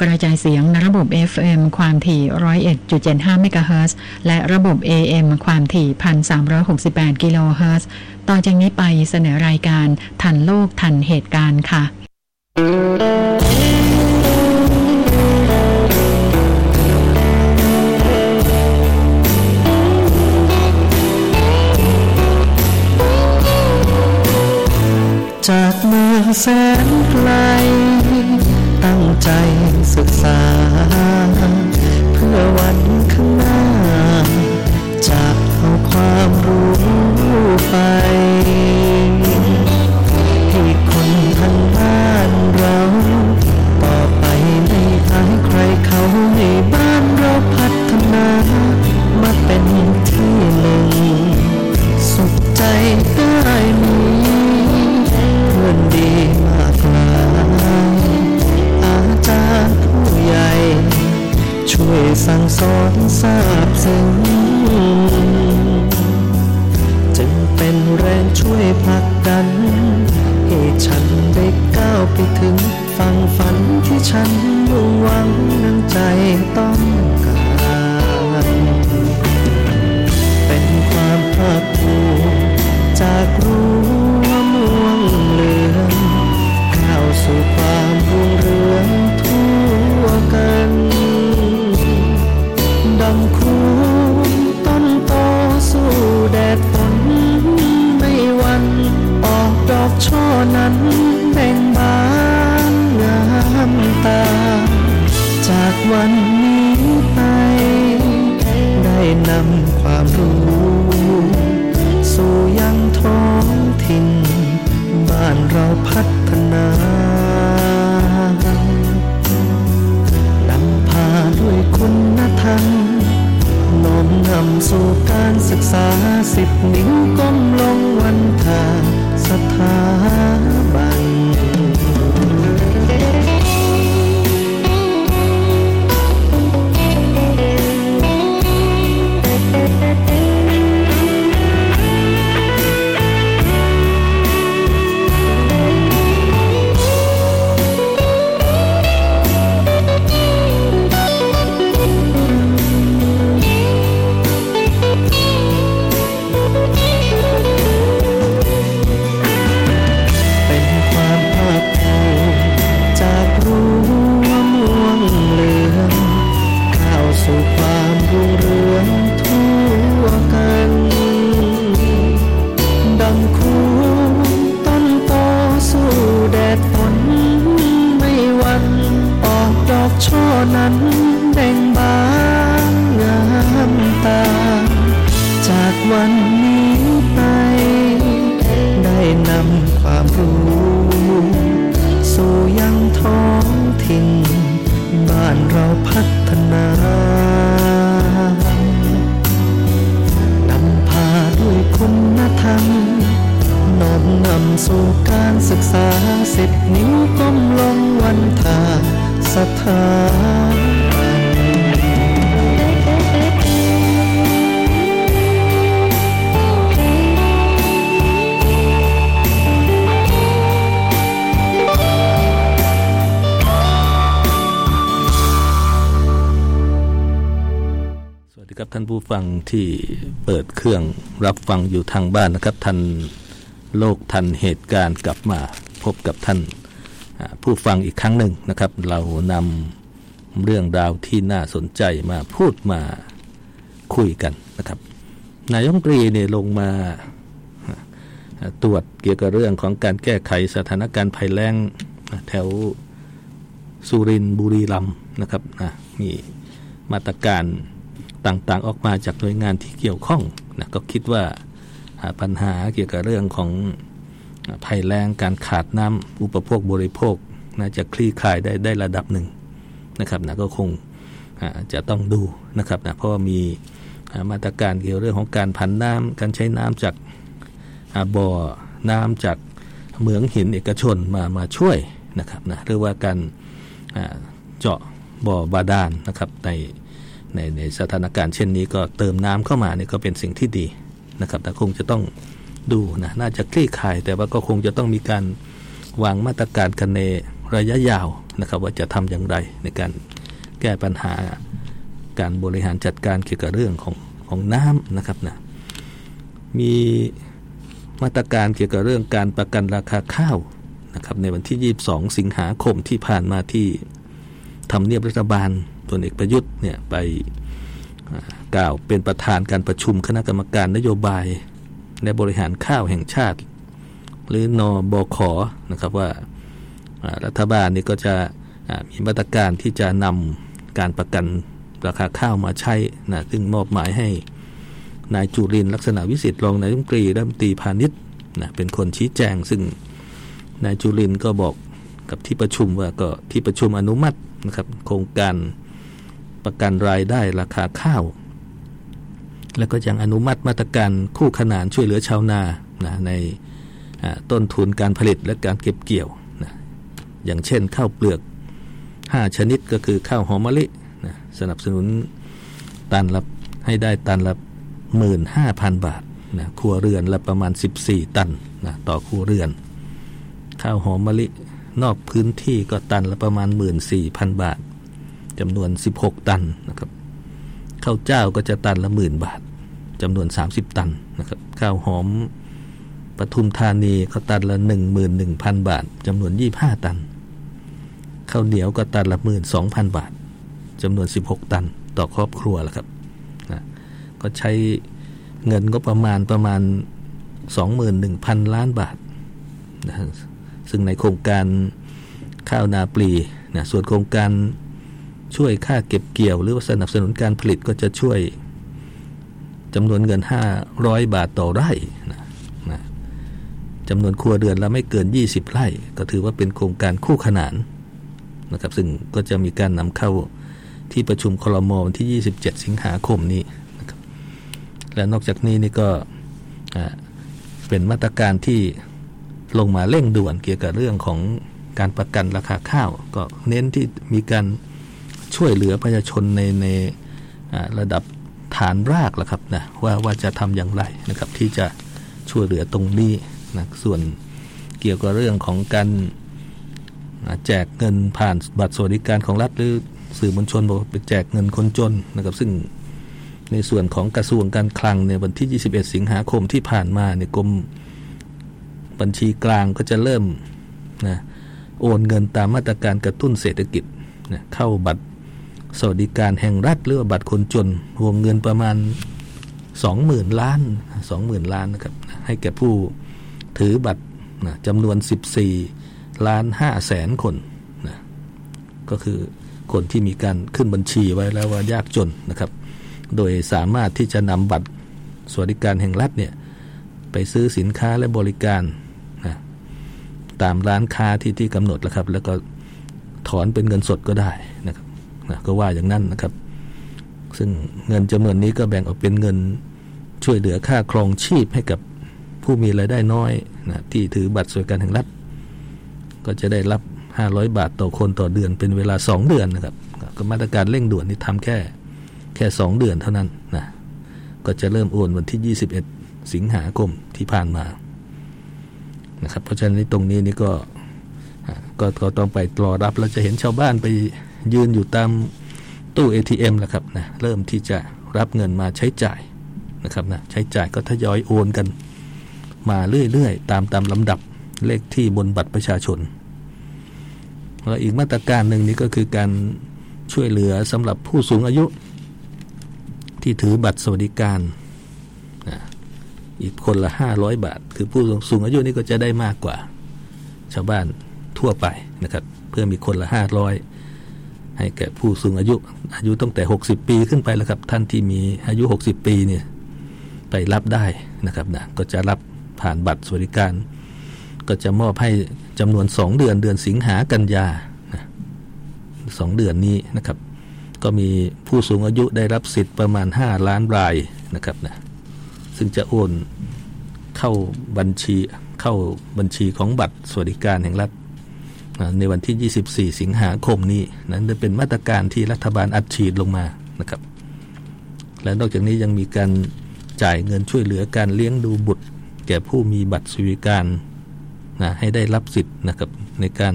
กระจายเสียงในระบบ FM ความถี่ 101.75 เมกะเฮิรตซ์และระบบ AM ความถี่ 1,368 กิโลเฮิรตซ์ต่อจากนี้ไปเสนอรายการทันโลกทันเหตุการณ์ค่ะ จากเมืองแสนไกล ใจศึกษา เพื่อวัน สอนทราบซึ้งจึงเป็นแรงช่วยผลักดัน ให้ฉันได้ก้าวไปถึงฝั่งฝันที่ฉันมุ่งหวังนั่งใจต้อง วันนี้ไป ได้นำความรู้ ครับท่านผู้ฟังที่เปิดเครื่องรับฟังอยู่ทางบ้านนะครับท่านโลกทันเหตุการณ์กลับมาพบกับท่านผู้ฟังอีกครั้งหนึ่งนะครับ เรานำเรื่องราวที่น่าสนใจมาพูดมาคุยกันนะครับ นายกรัฐมนตรีเนี่ยลงมาอ่าตรวจเกี่ยวกับเรื่องของการแก้ไขสถานการณ์ภัยแล้งแถวสุรินทร์บุรีรัมย์นะครับนะมีมาตรการ ต่างๆออกมาจากหน่วยงานที่เกี่ยวข้องนะก็คิดว่าปัญหาเกี่ยวกับเรื่องของภัยแล้งการขาดน้ำอุปโภคบริโภคน่าจะคลี่คลายได้ได้ระดับหนึ่งนะครับนะก็คงจะต้องดูนะครับนะเพราะว่ามีมาตรการเกี่ยวเรื่องของการผันน้ำการใช้น้ำจากอ่าบ่อน้ำจากเหมืองหินเอกชนมามาช่วยนะครับนะหรือว่าการเจาะบ่อบาดาลนะครับใน ในในสถานการณ์เช่นนี้ก็เติมน้ำเข้ามาเนี่ยก็เป็นสิ่งที่ดีนะครับแต่คงจะต้องดูนะน่าจะคลี่คลายแต่ว่าก็คงจะต้องมีการวางมาตรการกันในระยะยาวนะครับว่าจะทำอย่างไรในการแก้ปัญหาการบริหารจัดการเกี่ยวกับเรื่องของของน้ำนะครับนะมีมาตรการเกี่ยวกับเรื่องการประกันราคาข้าวนะครับในวันที่ 22 สิงหาคมที่ผ่านมาที่ทำเนียบรัฐบาล พลเอกประยุทธ์เนี่ยไปกล่าวเป็นประธานการประชุมคณะกรรมการนโยบาย และบริหารข้าวแห่งชาติ หรือนอบอขอนะครับว่ารัฐบาลนี่ก็จะมีมาตรการที่จะนำการประกันราคาข้าวมาใช้นะซึ่งมอบหมายให้นายจุรินลักษณะวิสิทธิ์รองนายรัฐมนตรีรัฐมนตรีพาณิชย์นะเป็นคนชี้แจง ซึ่งนายจุรินก็บอกกับที่ประชุมว่าก็ที่ประชุมอนุมัตินะครับ โครงการ ประกันรายได้ราคาข้าว แล้วก็ยังอนุมัติมาตรการคู่ขนานช่วยเหลือชาวนานะในต้นทุนการผลิตและการเก็บเกี่ยวนะอย่างเช่นข้าวเปลือก 5 ชนิดก็คือข้าวหอมมะลินะสนับสนุนตันละให้ได้ตันละ 15,000 บาทนะครัวเรือนละประมาณ 14 ตันนะต่อครัวเรือน ข้าวหอมมะลินอกพื้นที่ก็ตันละประมาณ 14,000 บาท จำนวน 16 ตันนะครับข้าวเจ้าก็จะตันละหมื่นบาทจำนวน 30 ตันนะครับข้าวหอมปทุมธานีเขาตันละ 11,000 บาทจำนวน 25 ตันข้าวเหนียวก็ตันละ12,000บาทจำนวน 16 ตันต่อครอบครัวแล้วครับนะก็ใช้เงินก็ประมาณประมาณ 21,000 ล้านบาทนะซึ่งในโครงการข้าวนาปลีนะส่วนโครงการ ช่วยค่าเก็บเกี่ยว หรือว่าสนับสนุนการผลิตก็จะช่วยจำนวนเงิน 500 บาทต่อไร่นะนะจำนวนครัวเรือนละไม่เกิน 20 ไร่ ก็ถือว่าเป็นโครงการคู่ขนานนะครับ ซึ่งก็จะมีการนำเข้าที่ประชุมคลมวันที่ 27 สิงหาคมนี้นะครับและนอกจากนี้นี่ก็เป็นมาตรการที่ลงมาเร่งด่วนเกี่ยวกับเรื่องของการประกันราคาข้าว ก็เน้นที่มีการ ช่วยเหลือประชาชนในในระดับฐานรากล่ะครับนะว่าว่าจะทำอย่างไรนะครับที่จะช่วยเหลือตรงนี้นะส่วนเกี่ยวกับเรื่องของการแจกเงินผ่านบัตรสวัสดิการของรัฐหรือสื่อมวลชนบอกไปแจกเงินคนจนนะครับ ซึ่งในส่วนของกระทรวงการคลังในวันที่ 21 สิงหาคมที่ผ่านมาในกรมบัญชีกลางก็จะเริ่มนะโอนเงินตามมาตรการกระตุ้นเศรษฐกิจนะเข้าบัตร สวัสดิการแห่งรัฐหรือบัตรคนจนวงเงินประมาณ 20,000 ล้าน 20,000 ล้านนะครับให้แก่ผู้ถือบัตรนะจำนวน 14 ล้าน5แสนคนนะก็คือคนที่มีการขึ้นบัญชีไว้แล้วว่ายากจนนะครับ โดยสามารถที่จะนำบัตรสวัสดิการแห่งรัฐเนี่ยไปซื้อสินค้าและบริการนะตามร้านค้าที่ที่กำหนดแล้วครับ แล้วก็ถอนเป็นเงินสดก็ได้นะครับ นะก็ว่าอย่างนั้นนะครับ ซึ่งเงินจำนวนนี้ก็แบ่งออกเป็นเงินช่วยเหลือค่าครองชีพให้กับผู้มีรายได้น้อยนะที่ถือบัตรสวัสดิการแห่งรัฐ ก็จะได้รับ 500 บาทต่อคนต่อเดือนเป็นเวลา 2 เดือนนะครับก็มาตรการเร่งด่วนนี่ทำแค่แค่ 2 เดือนเท่านั้นนะก็จะเริ่มโอนวันที่ 21 สิงหาคมที่ผ่านมานะครับเพราะฉะนั้นตรงนี้นี่ก็ก็ก็ต้องไปรอรับแล้วจะเห็นชาวบ้านไป ยืนอยู่ตามตู้ ATM แล้วครับนะเริ่มที่จะรับเงินมาใช้จ่ายนะครับนะใช้จ่ายก็ทยอยโอนกัน มาเรื่อยๆ ตามตามลำดับเลขที่บนบัตรประชาชนแล้วอีกมาตรการหนึ่งนี้ก็คือการช่วยเหลือสำหรับผู้สูงอายุ ที่ถือบัตรสวัสดิการนะอีกคนละห้าร้อยบาท คือผู้สูงอายุนี่ก็จะได้มากกว่า ชาวบ้านทั่วไปนะครับ เพื่อมีคนละห้าร้อย ให้แก่ผู้สูงอายุ อายุตั้งแต่ 60 ปีขึ้นไปแล้วครับ ท่านที่มีอายุ 60 ปีเนี่ยไปรับได้นะครับนะก็จะรับผ่านบัตรสวัสดิการ ก็จะมอบให้จำนวน 2 เดือนเดือนสิงหากันยาสองเดือนนี้นะครับ ก็มีผู้สูงอายุได้รับสิทธิ์ประมาณ 5 ล้านรายนะครับนะซึ่งจะโอนเข้าบัญชีเข้าบัญชีของบัตรสวัสดิการแห่งรัฐ ในวันที่ 24 สิงหาคมนี้นั้นจะเป็นมาตรการที่รัฐบาลอัดฉีดลงมานะครับ และนอกจากนี้ยังมีการจ่ายเงินช่วยเหลือการเลี้ยงดูบุตร แก่ผู้มีบัตรสวัสดิการนะให้ได้รับสิทธิ์นะครับในการ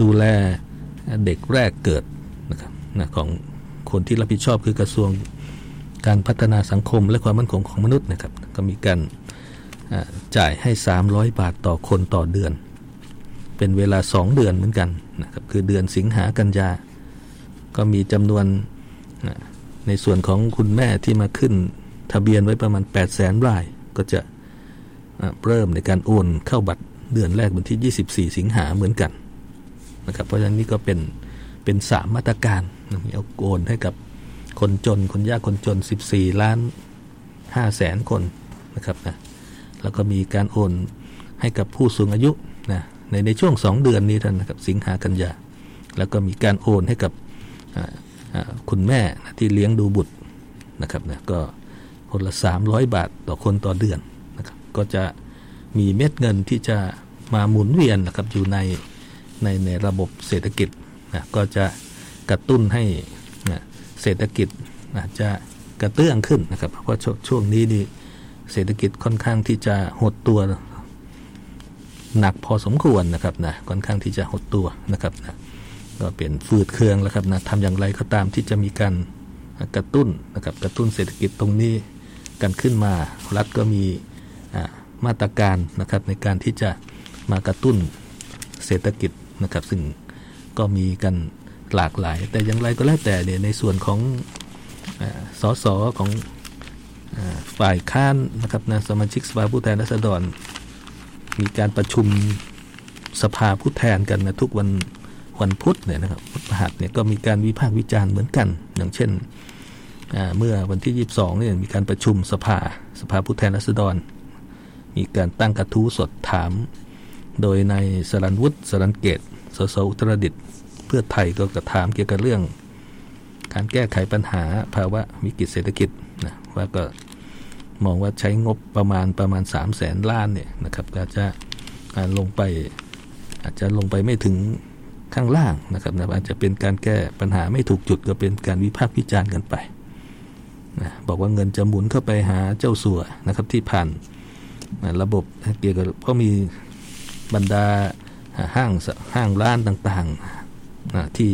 ดูแลเด็กแรกเกิดนะครับนะของคนที่รับผิดชอบคือกระทรวงการพัฒนาสังคมและความมั่นคงของมนุษย์นะครับ ก็มีการจ่ายให้ 300 บาทต่อคนต่อเดือน เป็นเวลา2เดือนเหมือนกันนะครับคือเดือนสิงหากันยา ก็มีจำนวนในส่วนของคุณแม่ที่มาขึ้น ทะเบียนไว้ประมาณ 8 0 0แสนราย ก็จะเริ่มในการโอนเข้าบัตรเดือนแรกวันที่ 24 สิงหาเหมือนกันนะครับเพราะฉะนั้นนี่ก็เป็นเป็นสามมาตรการเอาโอนให้กับคนจนคนยากคนจน 14 ล้าน5แสนคนนะครับนะแล้วก็มีการโอนให้กับผู้สูงอายุนะ ในในช่วง 2 เดือนนี้ท่านนะครับสิงหากันยาแล้วก็มีการโอนให้กับคุณแม่ที่เลี้ยงดูบุตรนะครับนะก็คนละ 300 บาทต่อคนต่อเดือนนะครับก็จะมีเม็ดเงินที่จะมาหมุนเวียนนะครับอยู่ในในในระบบเศรษฐกิจนะก็จะกระตุ้นให้นะเศรษฐกิจนะจะกระเตื้องขึ้นนะครับ เพราะช่วงนี้นี่เศรษฐกิจค่อนข้างที่จะหดตัว หนักพอสมควรนะครับนะค่อนข้างที่จะหดตัวนะครับนะก็เป็นฟืดเครื่องแล้วครับนะทำอย่างไรก็ตามที่จะมีการกระตุ้นนะครับกระตุ้นเศรษฐกิจตรงนี้กันขึ้นมา รัฐก็มีมาตรการนะครับในการที่จะมากระตุ้นเศรษฐกิจนะครับ ซึ่งก็มีกันหลากหลาย แต่อย่างไรก็แล้วแต่เนี่ยในส่วนของสสของฝ่ายค้านนะครับนะสมาชิกสภาผู้แทนราษฎร มีการประชุมสภาผู้แทนกันนะทุกวันวันพุธเนี่ยนะครับพุธหัสเนี่ยก็มีการวิพากษ์วิจารณ์เหมือนกัน อย่างเช่นเมื่อวันที่ 22เนี่ยมีการประชุมสภาสภาผู้แทนราษฎร มีการตั้งกระทู้สดถาม โดยในสรันวุฒิสรันเกตสสอุตรดิตเพื่อไทยก็กระถามเกี่ยวกับเรื่อง การแก้ไขปัญหาภาวะวิกฤตเศรษฐกิจนะว่าก็ มองว่าใช้งบประมาณประมาณ 3 0 0แสนล้านเนี่ยนะครับอาจจะลงไปอาจจะลงไปไม่ถึงข้างล่างนะครับนะอาจจะเป็นการแก้ปัญหาไม่ถูกจุดก็เป็นการวิพากษ์วิจารณ์กันไปนะบอกว่าเงินจะหมุนเข้าไปหาเจ้าสัวนะครับที่ผ่านระบบเกี่ยวกับเพราะมีบรรดาห้างห้างร้านต่างๆที่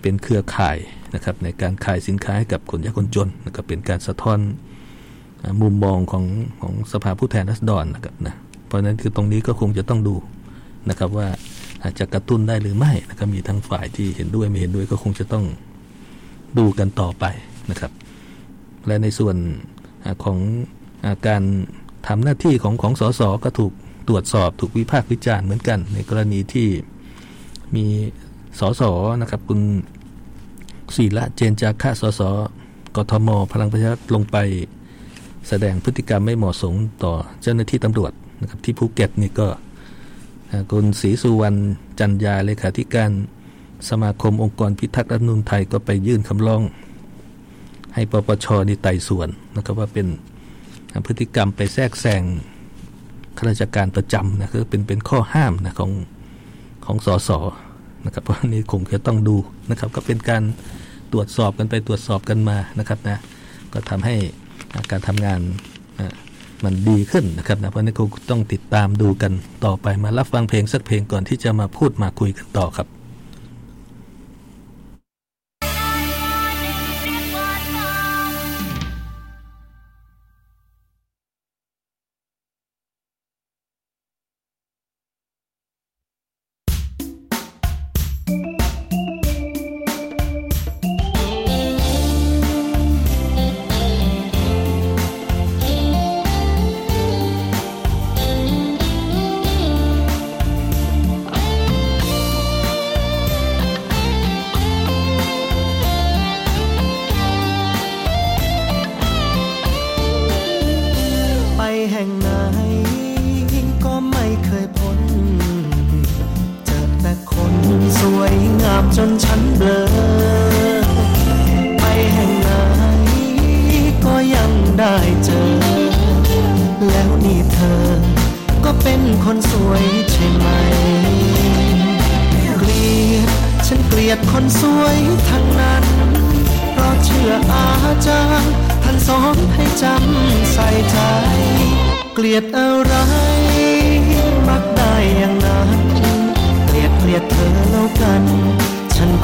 เป็นเครือข่ายนะครับในการขายสินค้าให้กับคนยากคนจนนะครับเป็นการสะท้อน มุมมองของของสภาผู้แทนราษฎรนะครับนะเพราะฉะนั้นคือตรงนี้ก็คงจะต้องดูนะครับว่าอาจจะกระตุ้นได้หรือไม่นะครับมีทั้งฝ่ายที่เห็นด้วยไม่เห็นด้วยก็คงจะต้องดูกันต่อไปนะครับ และในส่วนของการทำหน้าที่ของของสสก็ถูกตรวจสอบถูกวิพากษ์วิจารณ์เหมือนกัน ในกรณีที่มีสสนะครับคุณศีละเจนจาค่าสสกทม พลังประชารัฐลงไป แสดงพฤติกรรมไม่เหมาะสมต่อเจ้าหน้าที่ตำรวจนะครับที่ภูเก็ตนี่ก็คุณศรีสุวรรณจันยาเลขาธิการสมาคมองค์กรพิทักษ์รัฐนุนไทยก็ไปยื่นคำร้อง ให้ปปชนี่ไต่สวนนะครับว่าเป็นพฤติกรรมไปแทรกแซงข้าราชการประจำนะคือเป็นเป็นข้อห้ามนะของของสสนะครับเพราะนี้คงจะต้องดูนะครับ ก็เป็นการตรวจสอบกันไปตรวจสอบกันมานะครับนะก็ทำให้ การทำงานมันดีขึ้นนะครับนะเพราะนี้คงต้องติดตามดูกันต่อไปมารับฟังเพลงสักเพลงก่อนที่จะมาพูดมาคุยกันต่อครับ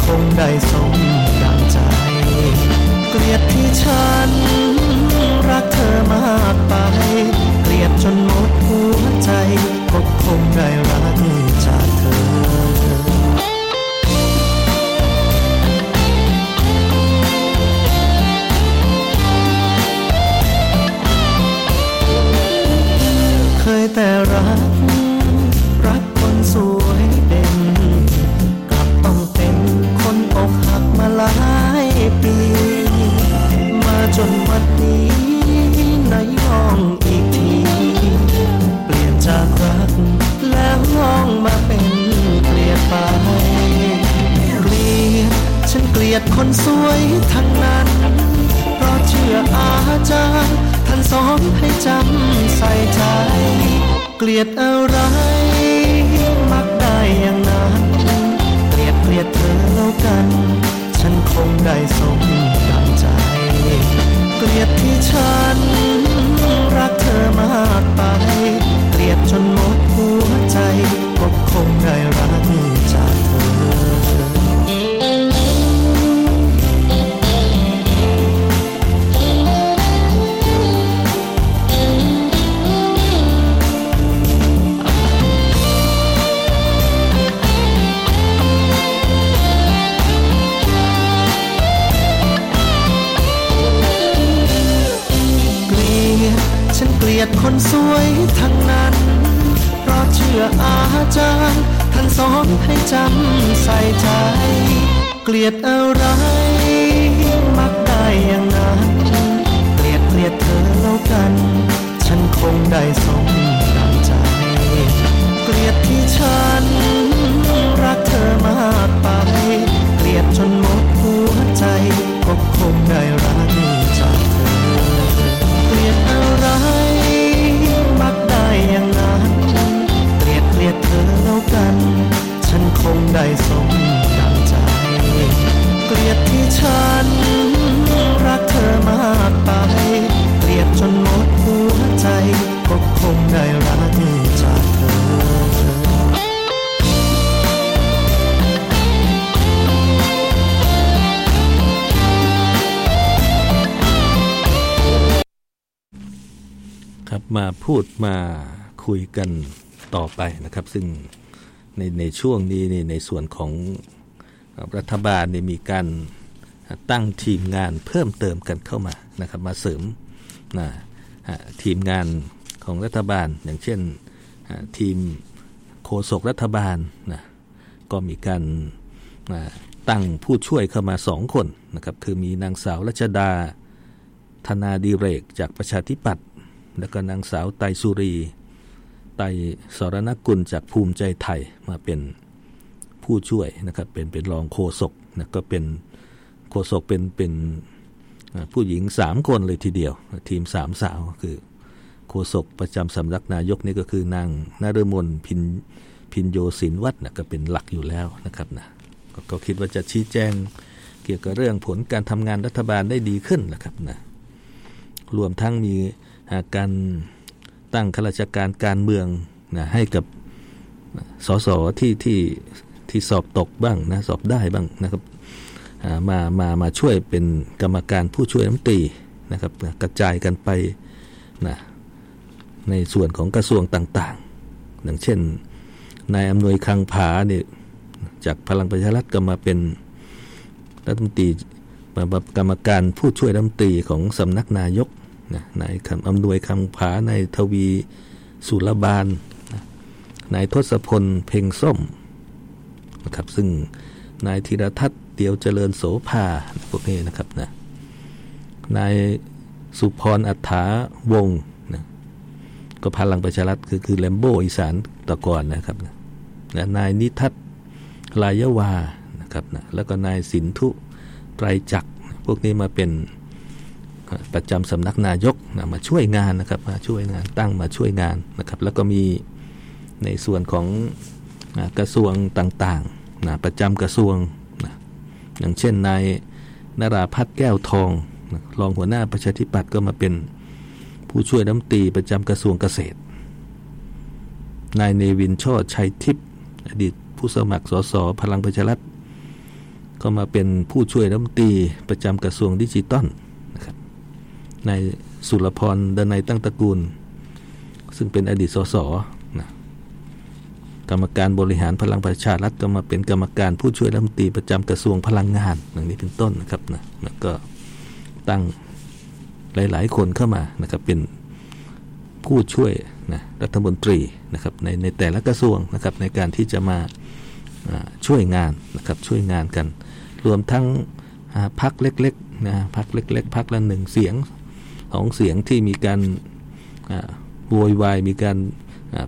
คงได้สมดังใจ เกลียดที่ฉัน รักเธอมากไป เกลียดจนหมดหัวใจก็คงได้รัก ได้สมดังใจ เกลียดที่ฉัน รักเธอมากไป เกลียดจนหมดหัวใจก็คงได้รักจากเธอ เกลียดอะไรมักได้อย่างนั้น เกลียดเกลียดเธอแล้วกัน ฉันคงได้สมดังใจ เกลียดที่ฉัน มาพูดมาคุยกันต่อไปนะครับ ซึ่งในในช่วงนี้นี่ในส่วนของรัฐบาลนี่มีการตั้งทีมงานเพิ่มเติมกันเข้ามานะครับ มาเสริมนะทีมงานของรัฐบาล อย่างเช่นทีมโฆษกรัฐบาลนะก็มีการตั้งผู้ช่วยเข้ามาสองคนนะครับ คือมีนางสาวรัชดาธนาดีเรกจากประชาธิปัตย์ แล้วก็นางสาวไตสุรี ไตสรณกุลจากภูมิใจไทยมาเป็นผู้ช่วยนะครับเป็นเป็นรองโฆษกนะก็เป็นโฆษกเป็นเป็นผู้หญิงสามคนเลยทีเดียว ทีมสามสาวคือโฆษกประจำสำนักนายกนี่ก็คือนางนฤมลพินพินโยศินวัฒน์นะก็เป็นหลักอยู่แล้วนะครับนะกก็คิดว่าจะชี้แจงเกี่ยวกับเรื่องผลการทำงานรัฐบาลได้ดีขึ้นนะครับนะรวมทั้งมี การตั้งข้าราชการการเมืองนะให้กับสสที่ที่ที่สอบตกบ้างนะสอบได้บ้างนะครับมามามาช่วยเป็นกรรมการผู้ช่วยรัฐมนตรีนะครับกระจายกันไปนะในส่วนของกระทรวงต่างๆ อย่างเช่นนายอำนวยคังผาเนี่ยจากพลังประชารัฐก็มาเป็นรัฐมนตรีมากรรมการผู้ช่วยรัฐมนตรีของสำนักนายก นะนายคำอำนวยคำผานายทวีสุรบาลนะนายทศพลเพ่งส้มนะครับซึ่งนายธีรทัศน์เตียวเจริญโสภาพวกนี้นะครับนะนายสุพรอัฏฐาวงศ์นะก็พลังประชารัฐคือคือแลมโบอีสานตะกอนนะครับนะและนายนิทัศน์ลายวานะครับนะแล้วก็นายสินธุไตรจักรพวกนี้มาเป็น ประจำสำนักนายกนะมาช่วยงานนะครับมาช่วยงานตั้งมาช่วยงานนะครับ แล้วก็มีในส่วนของนะกระทรวงต่างๆนะประจำกระทรวงนะอย่างเช่นนายนราพัฒน์แก้วทองนะรองหัวหน้าประชาธิปัตย์ก็มาเป็นผู้ช่วยรัฐมนตรีประจำกระทรวงเกษตร นายเนวินช่อชัยทิพย์อดีตผู้สมัครสสพลังประชารัฐก็มาเป็นผู้ช่วยรัฐมนตรีประจำกระทรวงดิจิตอล ในสุรพรดนัยตั้งตระกูล ซึ่งเป็นอดีตสสนะกรรมการบริหารพลังประชารัฐก็มาเป็นกรรมการผู้ช่วยรัฐมนตรีประจำกระทรวงพลังงานอย่างนี้เป็นต้นนะครับนะแล้วก็ตั้งหลาย ๆ คนเข้ามานะครับเป็นผู้ช่วยนะรัฐมนตรีนะครับในในแต่ละกระทรวงนะครับในการที่จะมาช่วยงานนะครับช่วยงานกัน รวมทั้งพักเล็กๆนะพักเล็ก ๆพักละหนึ่งเสียง สองเสียงที่มีการโวยวายมีการ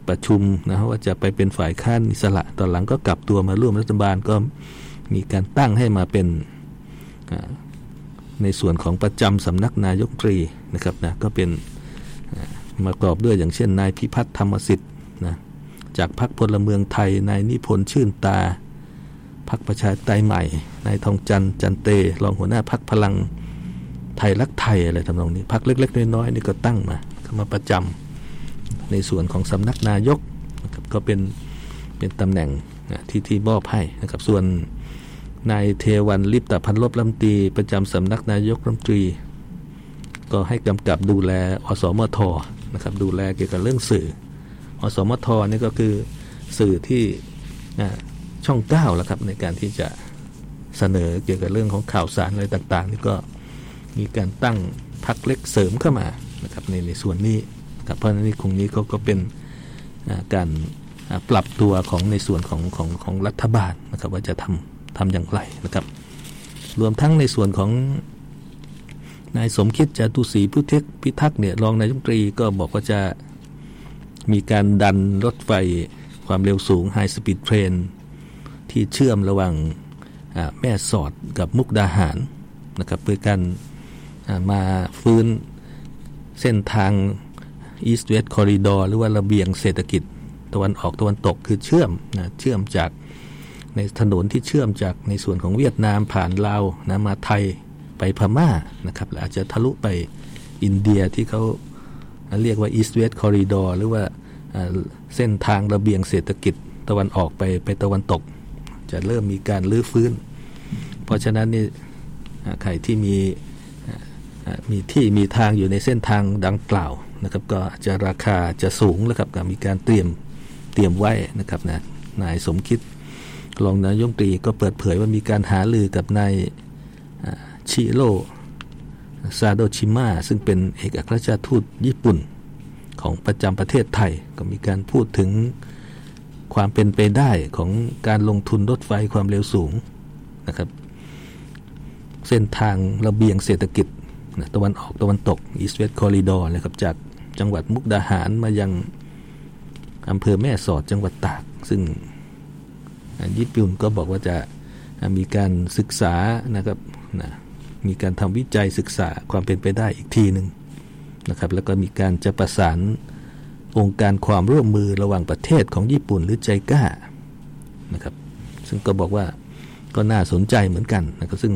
ประชุมนะว่าจะไปเป็นฝ่ายค้านอิสระตอนหลังก็กลับตัวมาร่วมรัฐบาลก็มีการตั้งให้มาเป็นในส่วนของประจำสำนักนายกตรีนะครับนะก็เป็นมากรอบด้วยอย่างเช่น นายพิพัฒน์ธรรมสิทธิ์นะจากพรรคพลเมืองไทยนายนิพนธ์ชื่นตาพรรคประชาธิปไตยใหม่นายทองจันจันเตรองหัวหน้าพรรคพลัง ไทยรักไทยอะไรทำนองนี้พรรคเล็ก ๆ น้อยๆนี่ก็ตั้งมาเข้ามาประจำในส่วนของสำนักนายกนะครับก็เป็นเป็นตำแหน่งนะที่ที่มอบให้นะครับส่วนนายเทวันลิปตพันลบลำตีประจำสำนักนายกรัฐมนตรี ก็ให้กำกับดูแลอสมทนะครับดูแลเกี่ยวกับเรื่องสื่อ อสมทนี่ก็คือสื่อที่ช่องเก้าแล้วครับในการที่จะเสนอเกี่ยวกับเรื่องของข่าวสารอะไรต่างๆนี่ก็ มีการตั้งพักเล็กเสริมเข้ามานะครับในในส่วนนี้ครับเพราะนั้นนี่ตรงนี้เขาก็เป็นการปรับตัวของในส่วนของของของรัฐบาลนะครับว่าจะทำทำอย่างไรนะครับ รวมทั้งในส่วนของนายสมคิดจตุศรีพุทธพิทักษ์เนี่ยรองนายกรัฐมนตรีก็บอกว่าจะมีการดันรถไฟความเร็วสูง high speed train ที่เชื่อมระหว่างแม่สอดกับมุกดาหารนะครับเพื่อการ มาฟื้นเส้นทาง East West Corridor หรือว่าระเบียงเศรษฐกิจตะวันออกตะวันตกคือเชื่อมนะเชื่อมจากในถนนที่เชื่อมจากในส่วนของเวียดนามผ่านลาวนะมาไทยไปพม่านะครับและอาจจะทะลุไปอินเดียที่เขาเรียกว่า East West Corridor หรือว่าเส้นทางระเบียงเศรษฐกิจตะวันออกไปไปตะวันตก จะเริ่มมีการลื้อฟื้น เพราะฉะนั้นนี่ใครที่มี มีที่มีทางอยู่ในเส้นทางดังกล่าวนะครับ ก็จะราคาจะสูงแล้วครับก็มีการเตรียมเตรียมไว้นะครับนะนายสมคิดรองนายกตรีก็เปิดเผยว่ามีการหาลือกับนายชิโร่ซาโดชิมะซึ่งเป็นเอกอัครราชทูตญี่ปุ่นของประจำประเทศไทยก็มีการพูดถึงความเป็นไปได้ของการลงทุนรถไฟความเร็วสูงนะครับ เส้นทางระเบียงเศรษฐกิจ ตะวันออกตะวันตก East West Corridor นะครับจากจังหวัดมุกดาหารมายังอำเภอแม่สอดจังหวัดตาก ซึ่งญี่ปุ่นก็บอกว่าจะมีการศึกษานะครับนะมีการทำวิจัยศึกษาความเป็นไปได้อีกทีหนึ่งนะครับแล้วก็มีการจะประสานองค์การความร่วมมือระหว่างประเทศของญี่ปุ่นหรือใจก้านะครับซึ่งก็บอกว่าก็น่าสนใจเหมือนกันนะครับซึ่ง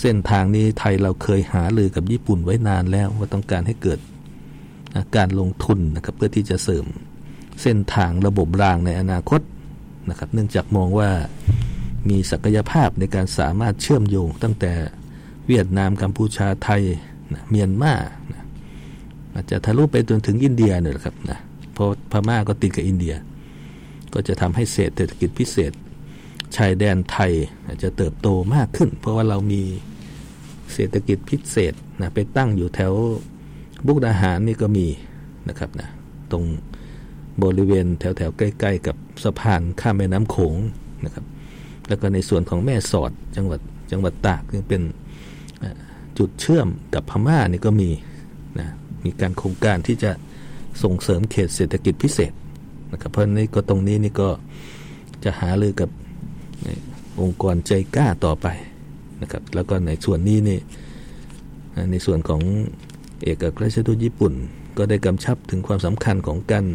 เส้นทางนี้ไทยเราเคยหาลือกับญี่ปุ่นไว้นานแล้วว่าต้องการให้เกิดการลงทุนนะครับเพื่อที่จะเสริมเส้นทางระบบรางในอนาคตนะครับ เนื่องจากมองว่ามีศักยภาพในการสามารถเชื่อมโยงตั้งแต่เวียดนามกัมพูชาไทยนะเมียนมานะอาจจะทะลุไปจนถึงอินเดียเนี่ยครับนะเพราะพม่าก็ติดกับอินเดีย ก็จะทำให้เศรษฐกิจพิเศษ ชายแดนไทยอาจจะเติบโตมากขึ้น เพราะว่าเรามีเศรษฐกิจพิเศษนะไปตั้งอยู่แถวบุกดาหารนี่ก็มีนะครับนะตรงบริเวณแถวๆใกล้ ๆ กับสะพานข้ามแม่น้ำโขงนะครับ แล้วก็ในส่วนของแม่สอดจังหวัดจังหวัดตากยังเป็นจุดเชื่อมกับพม่านี่ก็มีนะมีการโครงการที่จะส่งเสริมเขตเศรษฐกิจพิเศษนะครับเพราะนี้ก็ตรงนี้นี่ก็จะหาเลยกับ องค์กรใจกล้าต่อไปนะครับแล้วก็ในส่วนนี้นี่ในส่วนของเอกอัครราชทูตญี่ปุ่น ก็ได้กำชับถึงความสำคัญของการ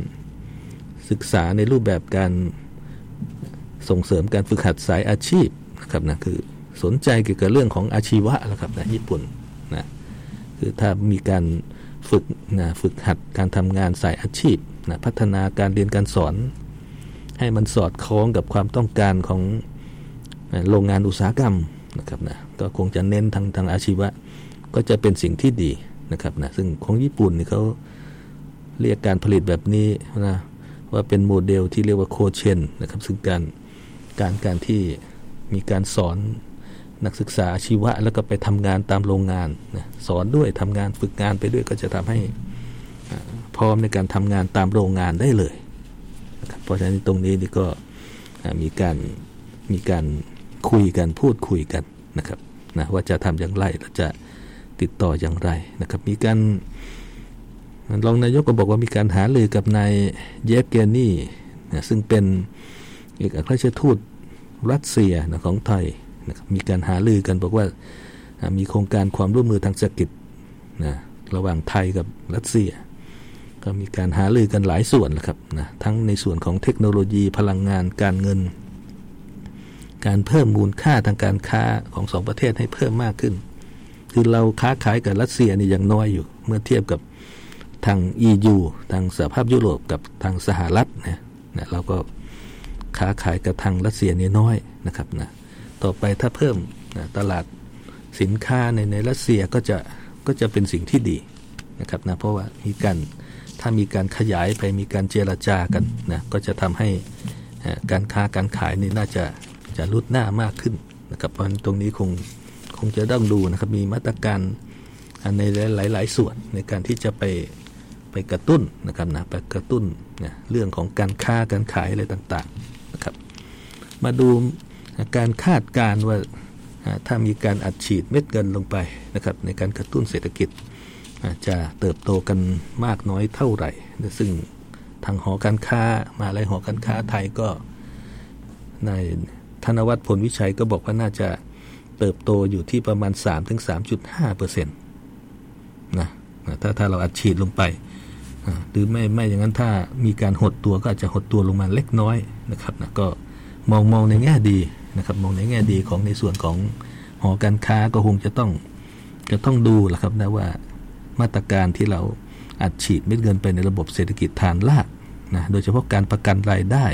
ศึกษาในรูปแบบการส่งเสริมการฝึกหัดสายอาชีพนะครับนะคือสนใจเกี่ยวกับเรื่องของอาชีวะแล้วครับนะญี่ปุ่นนะคือถ้ามีการฝึกนะฝึกหัดการทำงานสายอาชีพนะพัฒนาการเรียนการสอน ให้มันสอดคล้องกับความต้องการของ โรงงานอุตสาหกรรมนะครับนะก็คงจะเน้นทางทางอาชีวะ ก็จะเป็นสิ่งที่ดีนะครับนะซึ่งของญี่ปุ่นนี่เขาเรียกการผลิตแบบนี้นะว่าเป็นโมเดลที่เรียกว่าโคเชนนะครับซึ่งการการการที่มีการสอนนักศึกษาอาชีวะ แล้วก็ไปทำงานตามโรงงานนะสอนด้วยทำงานฝึกงานไปด้วยก็จะทำให้พร้อมในการทำงานตามโรงงานได้เลยนะครับเพราะฉะนั้นตรงนี้นี่ก็มีการมีการ คุยกันพูดคุยกันนะครับนะว่าจะทำอย่างไรและจะติดต่ออย่างไรนะครับ มีการรองนายกก็บอกว่ามีการหาเลยกับนายเยฟเกนี่นะซึ่งเป็นเอกอัครราชทูตรัสเซียนะของไทยนะครับมีการหาลือกันบอกว่ามีโครงการความร่วมมือทางเศรษฐกิจนะระหว่างไทยกับรัสเซีย ก็มีการหาลือกันหลายส่วนนะครับนะทั้งในส่วนของเทคโนโลยีพลังงานการเงิน การเพิ่มมูลค่าทางการค้าของสองประเทศให้เพิ่มมากขึ้น คือเราค้าขายกับรัสเซียนี่ยังน้อยอยู่ เมื่อเทียบกับทาง EU ทางสหภาพยุโรปกับทางสหรัฐนะนะเราก็ค้าขายกับทางรัสเซียนี่น้อยนะครับนะต่อไปถ้าเพิ่มนะตลาดสินค้าในในรัสเซียก็จะก็จะเป็นสิ่งที่ดีนะครับนะเพราะว่ามีการถ้ามีการขยายไปมีการเจรจากันนะก็จะทำให้การค้าการขายนี่น่าจะ จะรุดหน้ามากขึ้นนะครับเพราะตรงนี้คงคงจะต้องดูนะครับมีมาตรการในหลาย ๆ ส่วนในการที่จะไปไปกระตุ้นนะครับนะไปกระตุ้นนะเรื่องของการค้าการขายอะไรต่างๆนะครับ มาดูการคาดการว่าถ้ามีการอัดฉีดเม็ดเงินลงไปนะครับ ในการกระตุ้นเศรษฐกิจจะเติบโตกันมากน้อยเท่าไหร่ ซึ่งทางหอการค้ามาลายหอการค้าไทยก็ใน ธนวัฒน์ผลวิชัยก็บอกว่าน่าจะเติบโตอยู่ที่ประมาณ 3-3.5เปอร์เซ็นต์นะถ้าถ้าเราอัดฉีดลงไป หรือไม่ไม่อย่างนั้นถ้ามีการหดตัวก็อาจจะหดตัวลงมาเล็กน้อยนะครับนะก็มองมองในแง่ดีนะครับมองในแง่ดีของในส่วนของหอการค้าก็คงจะต้องจะต้องดูแหละครับนะว่ามาตรการที่เราอัดฉีดเม็ดเงินไปในระบบเศรษฐกิจฐานรากนะโดยเฉพาะการประกันรายได้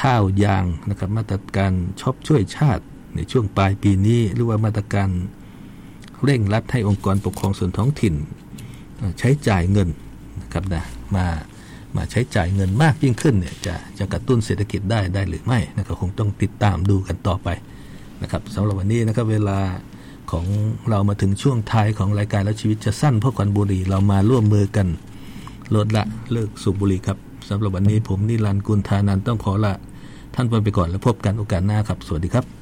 ข้าวยางนะครับมาตรการชอบช่วยชาติ ในช่วงปลายปีนี้ หรือว่ามาตรการเร่งรัดให้องค์กรปกครองส่วนท้องถิ่น ใช้จ่ายเงินนะครับนะมามาใช้จ่ายเงินมากยิ่งขึ้นเนี่ยจะจะกระตุ้นเศรษฐกิจได้ได้หรือไม่นะครับคงต้องติดตามดูกันต่อไปนะครับสำหรับวันนี้นะครับเวลาของเรามาถึงช่วงท้ายของรายการแล้วชีวิตจะสั้นเพราะควันบุหรี่เรามาร่วมมือกันลดละเลิกสูบบุหรี่ครับสำหรับวันนี้ผมนิรันดร์กุลธานันต้องขอละ ท่านไปก่อนแล้วพบกันโอกาสหน้าครับ สวัสดีครับ